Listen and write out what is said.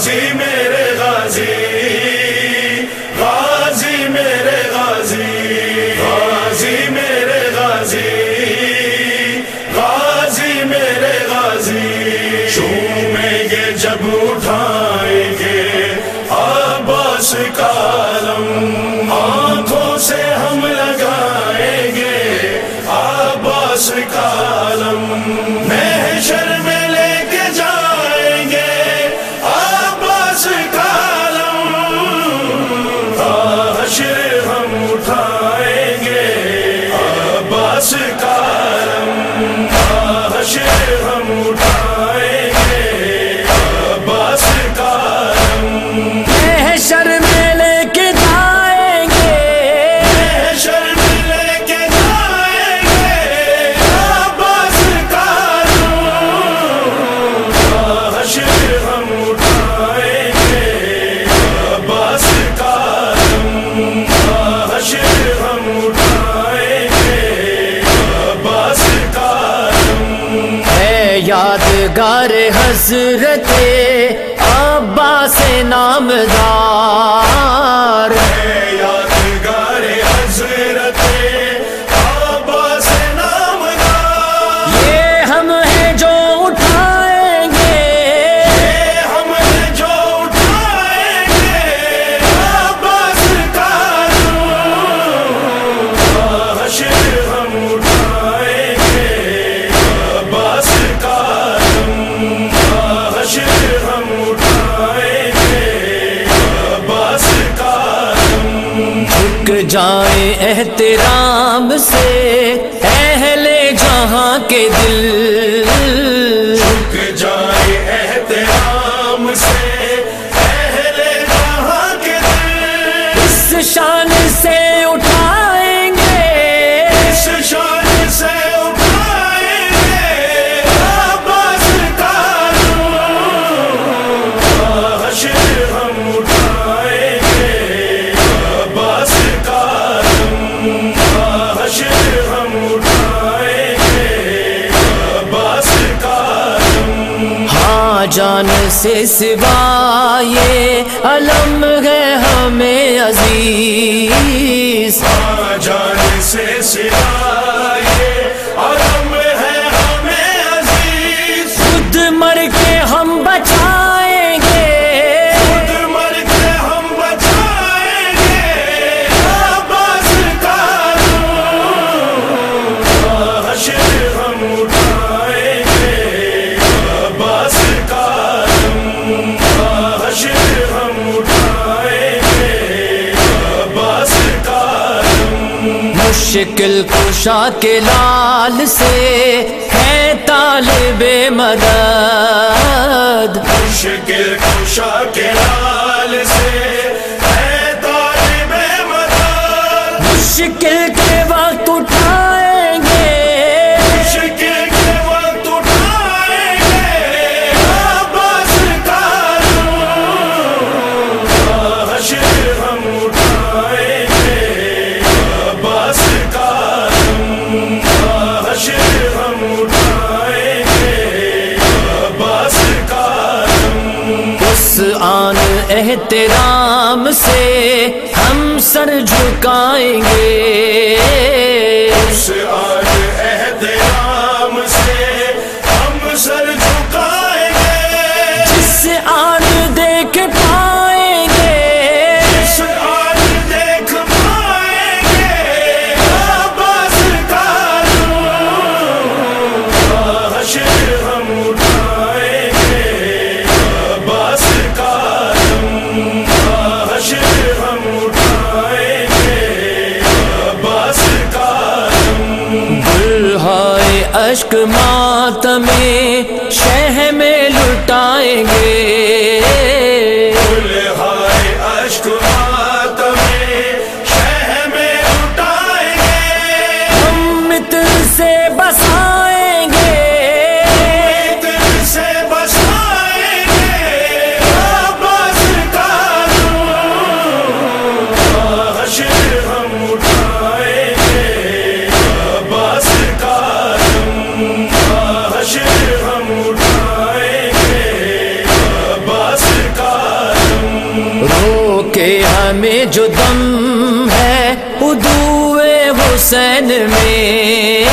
عظیم یادگار حضرت عباس نامدار۔ جائیں احترام سے اہل جہاں کے دل سے سوائے علم ہے ہمیں عزیز۔ جانے سے سوا شکل کشا کے لال سے ہے طالب مدد۔ مشکل کشا کے لال سے ہے طالب مدد۔ مشکل کے بعد احترام سے ہم سر جھکائیں گے۔ عشق مات میں شہ میں لٹائیں گے۔ میں جو دم ہے ادو حسین میں۔